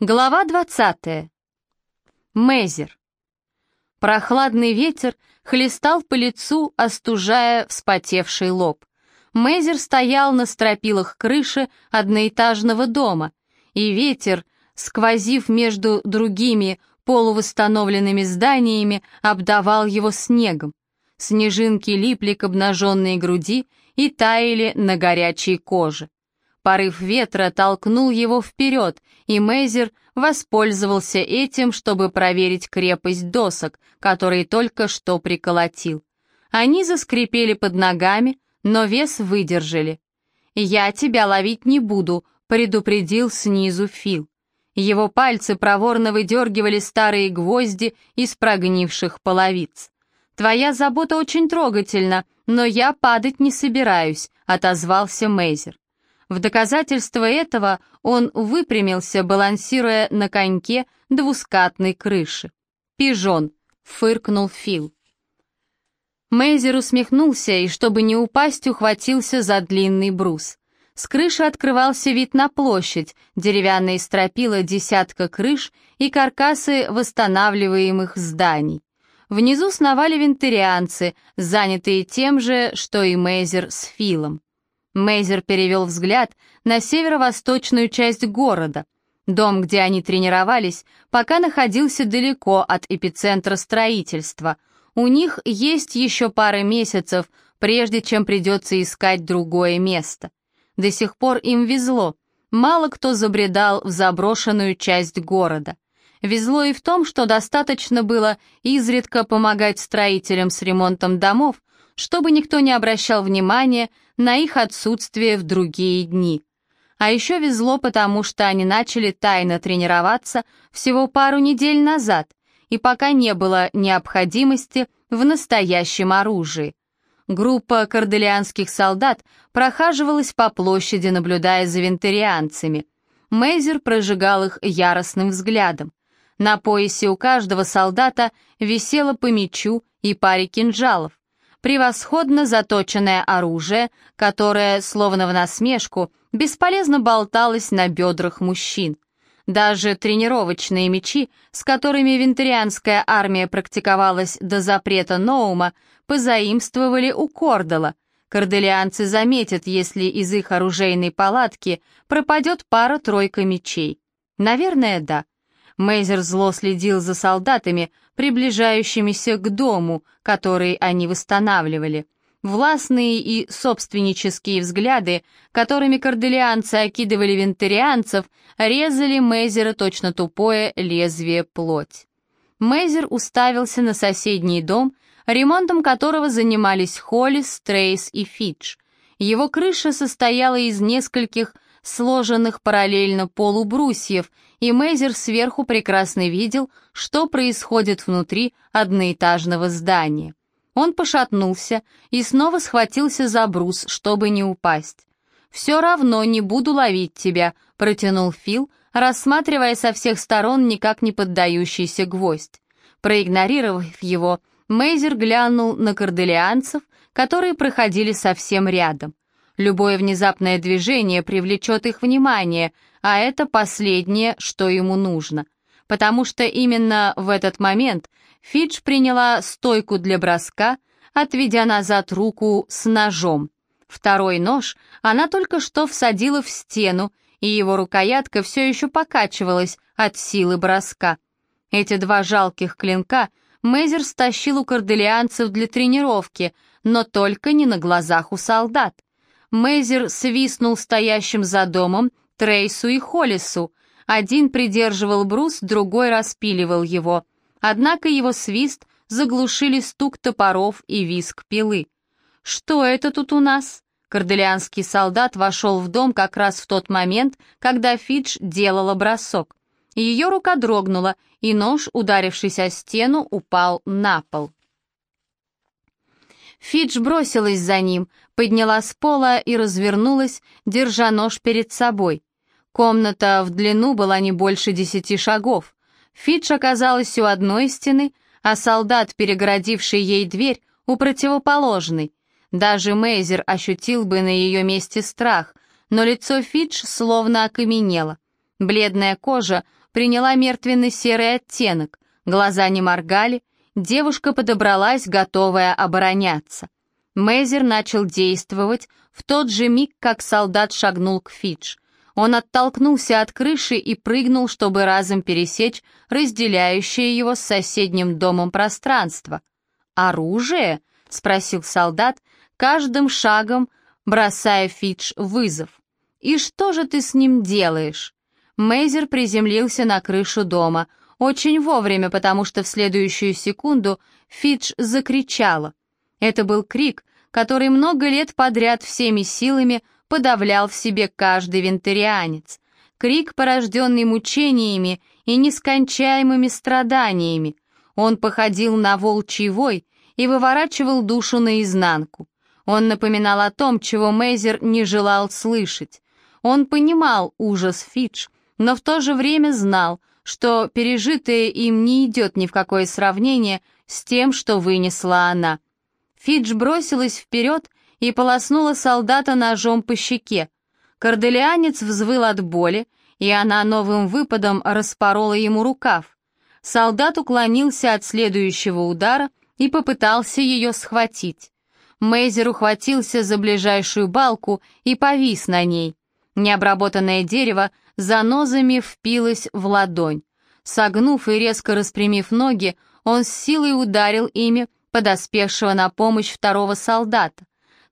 Глава 20. Мейзер. Прохладный ветер хлестал по лицу, остужая вспотевший лоб. Мейзер стоял на стропилах крыши одноэтажного дома, и ветер, сквозив между другими полувосстановленными зданиями, обдавал его снегом. Снежинки липли к обнаженной груди и таяли на горячей коже. Порыв ветра толкнул его вперед, и Мейзер воспользовался этим, чтобы проверить крепость досок, которые только что приколотил. Они заскрипели под ногами, но вес выдержали. «Я тебя ловить не буду», — предупредил снизу Фил. Его пальцы проворно выдергивали старые гвозди из прогнивших половиц. «Твоя забота очень трогательна, но я падать не собираюсь», — отозвался Мейзер. В доказательство этого он выпрямился, балансируя на коньке двускатной крыши. «Пижон!» — фыркнул Фил. Мейзер усмехнулся и, чтобы не упасть, ухватился за длинный брус. С крыши открывался вид на площадь, деревянные стропила десятка крыш и каркасы восстанавливаемых зданий. Внизу сновали вентарианцы, занятые тем же, что и Мейзер с Филом. Мейзер перевел взгляд на северо-восточную часть города. Дом, где они тренировались, пока находился далеко от эпицентра строительства. У них есть еще пара месяцев, прежде чем придется искать другое место. До сих пор им везло. Мало кто забредал в заброшенную часть города. Везло и в том, что достаточно было изредка помогать строителям с ремонтом домов, чтобы никто не обращал внимания на их отсутствие в другие дни. А еще везло, потому что они начали тайно тренироваться всего пару недель назад, и пока не было необходимости в настоящем оружии. Группа корделианских солдат прохаживалась по площади, наблюдая за вентарианцами. Мейзер прожигал их яростным взглядом. На поясе у каждого солдата висело по мечу и паре кинжалов превосходно заточенное оружие, которое, словно в насмешку, бесполезно болталось на бедрах мужчин. Даже тренировочные мечи, с которыми вентарианская армия практиковалась до запрета Ноума, позаимствовали у Кордала. Корделианцы заметят, если из их оружейной палатки пропадет пара-тройка мечей. Наверное, да. Мейзер зло следил за солдатами, приближающимися к дому, который они восстанавливали. Властные и собственнические взгляды, которыми корделианцы окидывали вентарианцев, резали Мейзера точно тупое лезвие плоть. Мейзер уставился на соседний дом, ремонтом которого занимались Холлис, Трейс и Фидж. Его крыша состояла из нескольких сложенных параллельно полубрусьев, и Мейзер сверху прекрасно видел, что происходит внутри одноэтажного здания. Он пошатнулся и снова схватился за брус, чтобы не упасть. «Все равно не буду ловить тебя», — протянул Фил, рассматривая со всех сторон никак не поддающийся гвоздь. Проигнорировав его, Мейзер глянул на корделианцев, которые проходили совсем рядом. Любое внезапное движение привлечет их внимание, а это последнее, что ему нужно. Потому что именно в этот момент Фидж приняла стойку для броска, отведя назад руку с ножом. Второй нож она только что всадила в стену, и его рукоятка все еще покачивалась от силы броска. Эти два жалких клинка Мейзер стащил у корделианцев для тренировки, но только не на глазах у солдат. Мейзер свистнул стоящим за домом Трейсу и Холлису. Один придерживал брус, другой распиливал его. Однако его свист заглушили стук топоров и визг пилы. «Что это тут у нас?» Корделианский солдат вошел в дом как раз в тот момент, когда Фидж делала бросок. Ее рука дрогнула, и нож, ударившись о стену, упал на пол. Фидж бросилась за ним, подняла с пола и развернулась, держа нож перед собой. Комната в длину была не больше десяти шагов. Фидж оказалась у одной стены, а солдат, перегородивший ей дверь, у противоположной. Даже Мейзер ощутил бы на ее месте страх, но лицо Фидж словно окаменело. Бледная кожа приняла мертвенно-серый оттенок, глаза не моргали, девушка подобралась, готовая обороняться. Мейзер начал действовать в тот же миг, как солдат шагнул к Фидж. Он оттолкнулся от крыши и прыгнул, чтобы разом пересечь разделяющее его с соседним домом пространство. «Оружие?» — спросил солдат, каждым шагом бросая Фидж вызов. «И что же ты с ним делаешь?» Мейзер приземлился на крышу дома, очень вовремя, потому что в следующую секунду Фидж закричала. Это был крик, который много лет подряд всеми силами подавлял в себе каждый вентарианец. Крик, порожденный мучениями и нескончаемыми страданиями. Он походил на волчий вой и выворачивал душу наизнанку. Он напоминал о том, чего Мейзер не желал слышать. Он понимал ужас Фидж, но в то же время знал, что пережитое им не идет ни в какое сравнение с тем, что вынесла она. Фидж бросилась вперед и полоснула солдата ножом по щеке. Корделианец взвыл от боли, и она новым выпадом распорола ему рукав. Солдат уклонился от следующего удара и попытался ее схватить. Мейзер ухватился за ближайшую балку и повис на ней. Необработанное дерево занозами впилось в ладонь. Согнув и резко распрямив ноги, он с силой ударил ими подоспевшего на помощь второго солдата.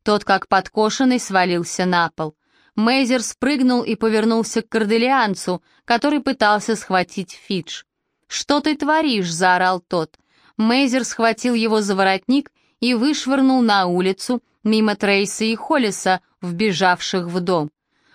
Тот, как подкошенный, свалился на пол. Мейзер спрыгнул и повернулся к корделианцу, который пытался схватить Фидж. «Что ты творишь?» — заорал тот. Мейзер схватил его за воротник и вышвырнул на улицу мимо Трейса и Холлиса, вбежавших в дом.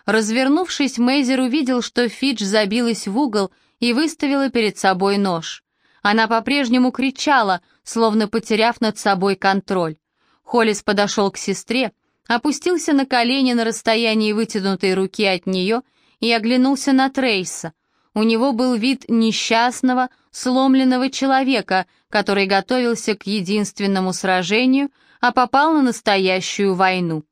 Развернувшись, Мейзер увидел, что Фидж забилась в угол и выставила перед собой нож. Она по-прежнему кричала, словно потеряв над собой контроль. Холлис подошел к сестре, опустился на колени на расстоянии вытянутой руки от нее и оглянулся на Трейса. У него был вид несчастного, сломленного человека, который готовился к единственному сражению, а попал на настоящую войну.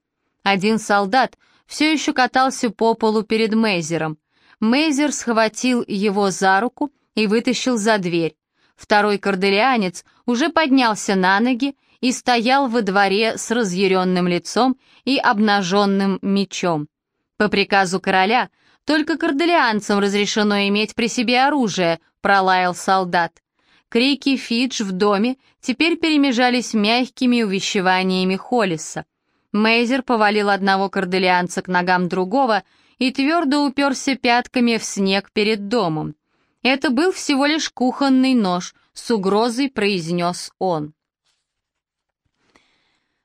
Один солдат все еще катался по полу перед Мейзером. Мейзер схватил его за руку и вытащил за дверь. Второй корделианец уже поднялся на ноги и стоял во дворе с разъяренным лицом и обнаженным мечом. По приказу короля только корделианцам разрешено иметь при себе оружие, пролаял солдат. Крики Фидж в доме теперь перемежались мягкими увещеваниями Холлиса. Мейзер повалил одного корделианца к ногам другого и твердо уперся пятками в снег перед домом. Это был всего лишь кухонный нож, с угрозой произнес он.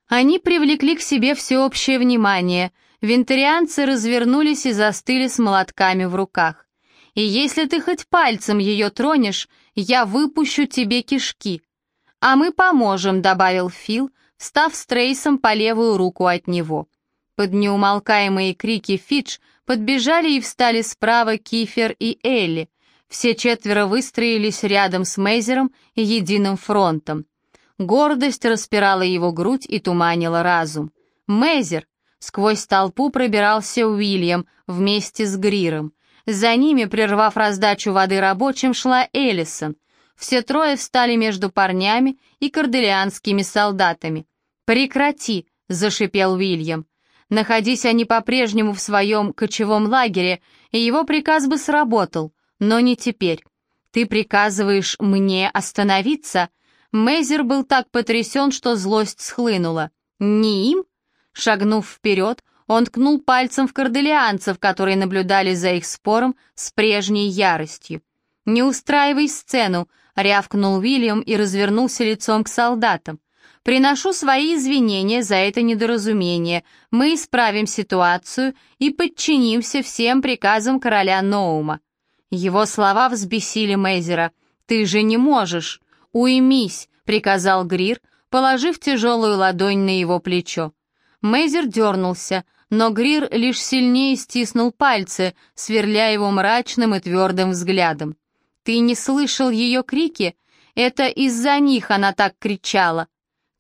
Они привлекли к себе всеобщее внимание. Вентарианцы развернулись и застыли с молотками в руках. «И если ты хоть пальцем ее тронешь, я выпущу тебе кишки». «А мы поможем», — добавил Фил, — став с Трейсом по левую руку от него. Под неумолкаемые крики Фидж подбежали и встали справа Кифер и Элли. Все четверо выстроились рядом с Мейзером и единым фронтом. Гордость распирала его грудь и туманила разум. «Мейзер!» Сквозь толпу пробирался Уильям вместе с Гриром. За ними, прервав раздачу воды рабочим, шла Эллисон. Все трое встали между парнями и корделианскими солдатами. «Прекрати!» — зашипел Уильям. Находись они по-прежнему в своем кочевом лагере, и его приказ бы сработал, но не теперь. Ты приказываешь мне остановиться?» Мейзер был так потрясен, что злость схлынула. «Не им?» Шагнув вперед, он ткнул пальцем в корделианцев, которые наблюдали за их спором с прежней яростью. «Не устраивай сцену», — рявкнул Уильям и развернулся лицом к солдатам. «Приношу свои извинения за это недоразумение. Мы исправим ситуацию и подчинимся всем приказам короля Ноума». Его слова взбесили Мейзера. «Ты же не можешь!» «Уймись», — приказал Грир, положив тяжелую ладонь на его плечо. Мейзер дернулся, но Грир лишь сильнее стиснул пальцы, сверля его мрачным и твердым взглядом. «Ты не слышал ее крики? Это из-за них она так кричала».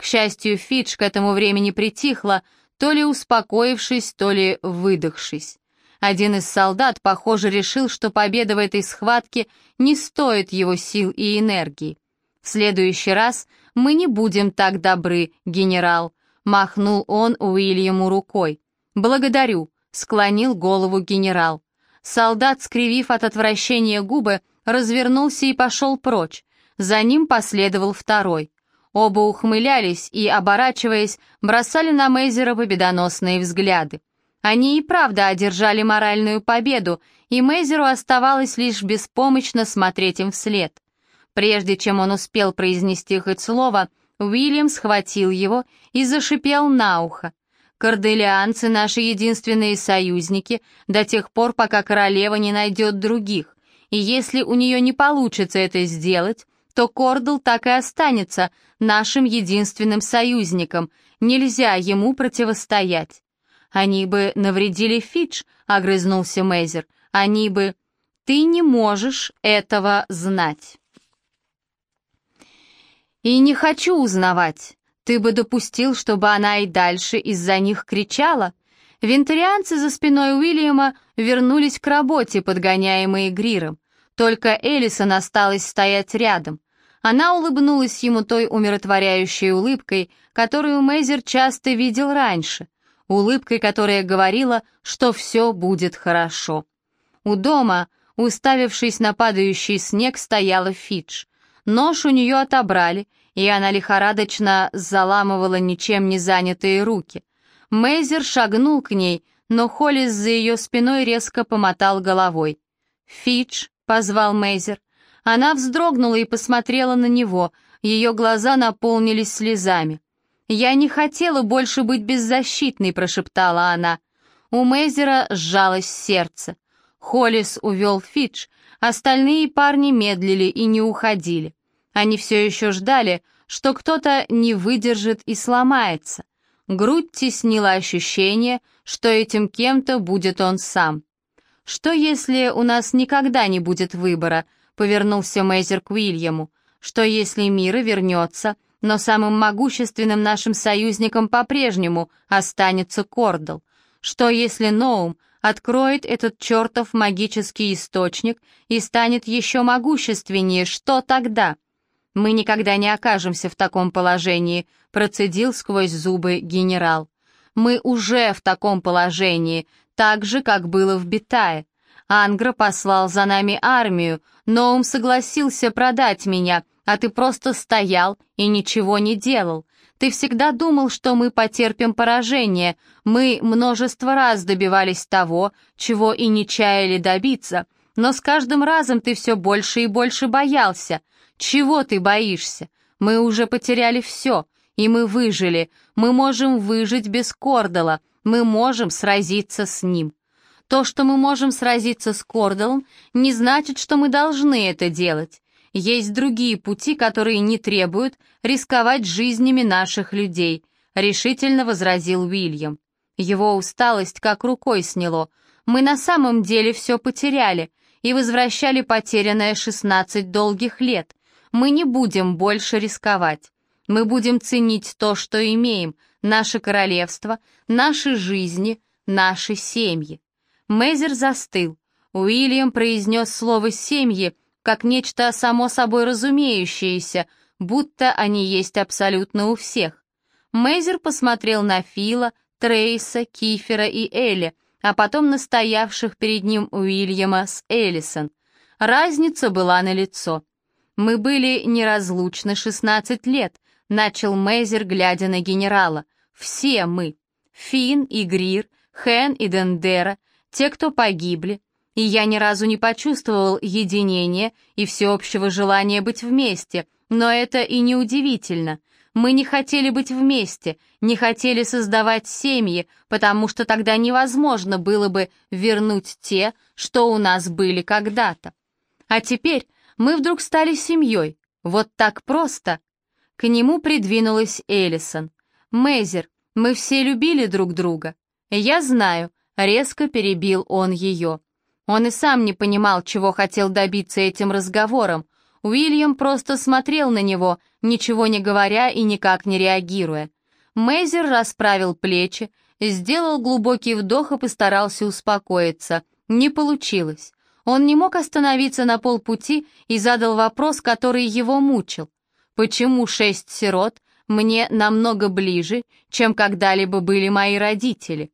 К счастью, Фидж к этому времени притихла, то ли успокоившись, то ли выдохшись. Один из солдат, похоже, решил, что победа в этой схватке не стоит его сил и энергии. «В следующий раз мы не будем так добры, генерал», — махнул он Уильяму рукой. «Благодарю», — склонил голову генерал. Солдат, скривив от отвращения губы, развернулся и пошел прочь. За ним последовал второй. Оба ухмылялись и, оборачиваясь, бросали на Мейзера победоносные взгляды. Они и правда одержали моральную победу, и Мейзеру оставалось лишь беспомощно смотреть им вслед. Прежде чем он успел произнести хоть слово, Уильям схватил его и зашипел на ухо. «Корделианцы — наши единственные союзники до тех пор, пока королева не найдет других, и если у нее не получится это сделать, то Кордл так и останется нашим единственным союзником, нельзя ему противостоять. «Они бы навредили Фидж», — огрызнулся Мейзер. «Они бы...» «Ты не можешь этого знать». «И не хочу узнавать. Ты бы допустил, чтобы она и дальше из-за них кричала?» Вентарианцы за спиной Уильяма вернулись к работе, подгоняемые Гриром. Только Элисон осталась стоять рядом. Она улыбнулась ему той умиротворяющей улыбкой, которую Мейзер часто видел раньше улыбкой, которая говорила, что все будет хорошо. У дома, уставившись на падающий снег, стояла Фидж. Нож у нее отобрали, и она лихорадочно заламывала ничем не занятые руки. Мейзер шагнул к ней, но Холлис за ее спиной резко помотал головой. «Фидж», — позвал Мейзер. Она вздрогнула и посмотрела на него, ее глаза наполнились слезами. «Я не хотела больше быть беззащитной», — прошептала она. У Мейзера сжалось сердце. Холлис увел Фидж, остальные парни медлили и не уходили. Они все еще ждали, что кто-то не выдержит и сломается. Грудь теснила ощущение, что этим кем-то будет он сам. «Что если у нас никогда не будет выбора?» — повернулся Мейзер к Уильяму. «Что если Мира вернется, но самым могущественным нашим союзником по-прежнему останется Кордл. Что если Ноум откроет этот чертов магический источник и станет еще могущественнее, что тогда? Мы никогда не окажемся в таком положении, процедил сквозь зубы генерал. Мы уже в таком положении, так же, как было в Битае. Ангра послал за нами армию, но он согласился продать меня — а ты просто стоял и ничего не делал. Ты всегда думал, что мы потерпим поражение. Мы множество раз добивались того, чего и не чаяли добиться, но с каждым разом ты все больше и больше боялся. Чего ты боишься? Мы уже потеряли все, и мы выжили. Мы можем выжить без Кордала, мы можем сразиться с ним. То, что мы можем сразиться с Кордалом, не значит, что мы должны это делать. Есть другие пути, которые не требуют рисковать жизнями наших людей», — решительно возразил Уильям. Его усталость как рукой сняло. «Мы на самом деле все потеряли и возвращали потерянное 16 долгих лет. Мы не будем больше рисковать. Мы будем ценить то, что имеем, наше королевство, наши жизни, наши семьи». Мейзер застыл. Уильям произнес слово «семьи», как нечто само собой разумеющееся, будто они есть абсолютно у всех. Мейзер посмотрел на Фила, Трейса, Кифера и Элли, а потом на стоявших перед ним Уильяма с Эллисон. Разница была налицо. «Мы были неразлучны 16 лет», — начал Мейзер, глядя на генерала. «Все мы. Фин и Грир, Хен и Дендера, те, кто погибли, и я ни разу не почувствовал единения и всеобщего желания быть вместе, но это и не удивительно. Мы не хотели быть вместе, не хотели создавать семьи, потому что тогда невозможно было бы вернуть те, что у нас были когда-то. А теперь мы вдруг стали семьей, вот так просто. К нему придвинулась Эллисон. «Мейзер, мы все любили друг друга». «Я знаю», — резко перебил он ее. Он и сам не понимал, чего хотел добиться этим разговором. Уильям просто смотрел на него, ничего не говоря и никак не реагируя. Мейзер расправил плечи, Сделал глубокий вдох и постарался успокоиться. Не получилось. Он не мог остановиться на полпути и задал вопрос, который его мучил. Почему шесть сирот мне намного ближе, чем когда-либо были мои родители?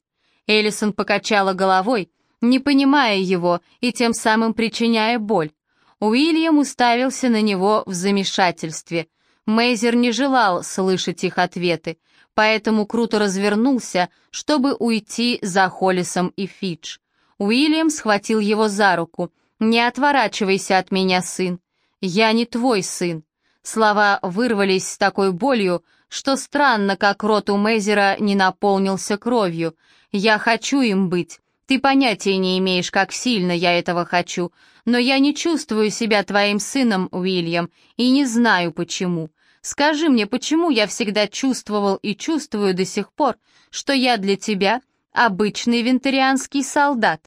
Эллисон покачала головой, не понимая его и тем самым причиняя боль. Уильям уставился на него в замешательстве. Мейзер не желал слышать их ответы, поэтому круто развернулся, чтобы уйти за Холлисом и Фидж. Уильям схватил его за руку. «Не отворачивайся от меня, сын. Я не твой сын». Слова вырвались с такой болью, что странно, как рот у Мейзера не наполнился кровью. «Я хочу им быть. Ты понятия не имеешь, как сильно я этого хочу, но я не чувствую себя твоим сыном, Уильям, и не знаю почему. Скажи мне, почему я всегда чувствовал и чувствую до сих пор, что я для тебя обычный вентарианский солдат?»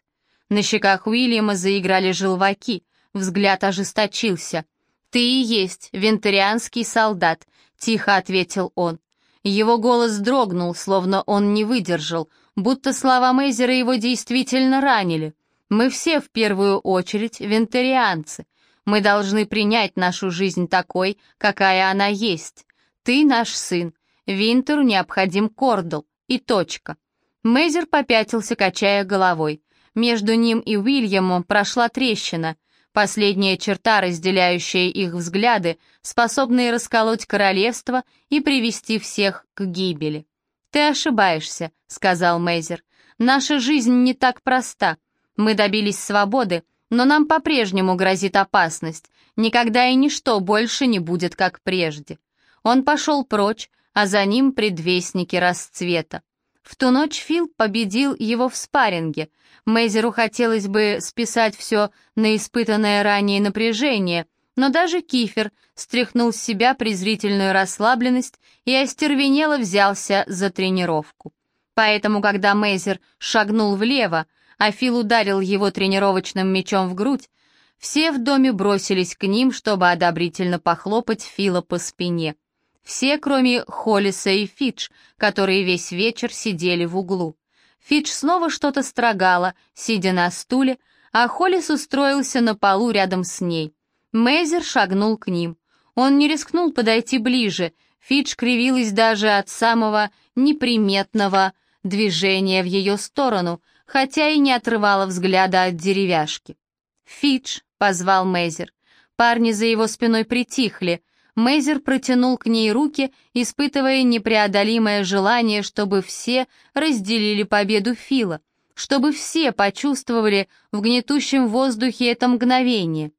На щеках Уильяма заиграли желваки, взгляд ожесточился. «Ты и есть вентарианский солдат», — тихо ответил он. Его голос дрогнул, словно он не выдержал, будто слова Мейзера его действительно ранили. Мы все в первую очередь вентарианцы. Мы должны принять нашу жизнь такой, какая она есть. Ты наш сын. Винтеру необходим кордл. И точка. Мейзер попятился, качая головой. Между ним и Уильямом прошла трещина. Последняя черта, разделяющая их взгляды, способные расколоть королевство и привести всех к гибели. «Ты ошибаешься», — сказал Мейзер. «Наша жизнь не так проста. Мы добились свободы, но нам по-прежнему грозит опасность. Никогда и ничто больше не будет, как прежде». Он пошел прочь, а за ним предвестники расцвета. В ту ночь Фил победил его в спарринге. Мейзеру хотелось бы списать все на испытанное ранее напряжение, но даже Кифер стряхнул с себя презрительную расслабленность и остервенело взялся за тренировку. Поэтому, когда Мейзер шагнул влево, а Фил ударил его тренировочным мечом в грудь, все в доме бросились к ним, чтобы одобрительно похлопать Фила по спине. Все, кроме Холлиса и Фидж, которые весь вечер сидели в углу. Фидж снова что-то строгала, сидя на стуле, а Холлис устроился на полу рядом с ней. Мейзер шагнул к ним. Он не рискнул подойти ближе, Фидж кривилась даже от самого неприметного движения в ее сторону, хотя и не отрывала взгляда от деревяшки. «Фидж», — позвал Мейзер. Парни за его спиной притихли — Мейзер протянул к ней руки, испытывая непреодолимое желание, чтобы все разделили победу Фила, чтобы все почувствовали в гнетущем воздухе это мгновение.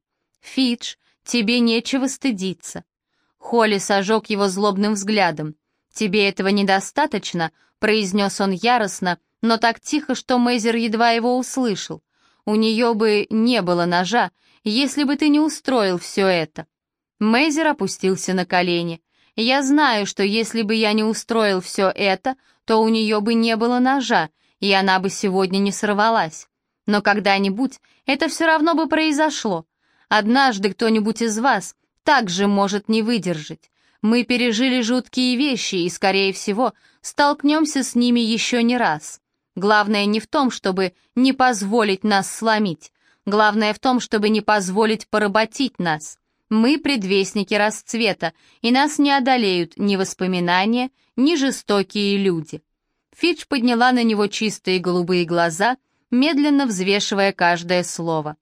«Фидж, тебе нечего стыдиться». Холли сожег его злобным взглядом. «Тебе этого недостаточно?» — произнес он яростно, но так тихо, что Мейзер едва его услышал. «У нее бы не было ножа, если бы ты не устроил все это». Мейзер опустился на колени. «Я знаю, что если бы я не устроил все это, то у нее бы не было ножа, и она бы сегодня не сорвалась. Но когда-нибудь это все равно бы произошло. Однажды кто-нибудь из вас также может не выдержать. Мы пережили жуткие вещи и, скорее всего, столкнемся с ними еще не раз. Главное не в том, чтобы не позволить нас сломить. Главное в том, чтобы не позволить поработить нас. Мы предвестники расцвета, и нас не одолеют ни воспоминания, ни жестокие люди. Фидж подняла на него чистые голубые глаза, медленно взвешивая каждое слово.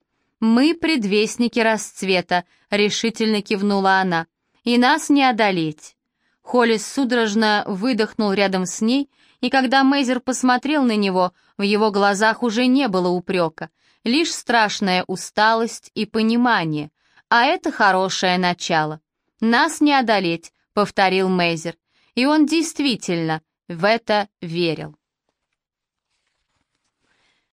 «Мы предвестники расцвета», — решительно кивнула она, — «и нас не одолеть». Холлис судорожно выдохнул рядом с ней, и когда Мейзер посмотрел на него, в его глазах уже не было упрека, лишь страшная усталость и понимание — а это хорошее начало. Нас не одолеть, повторил Мейзер, и он действительно в это верил.